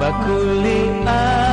bakuli aku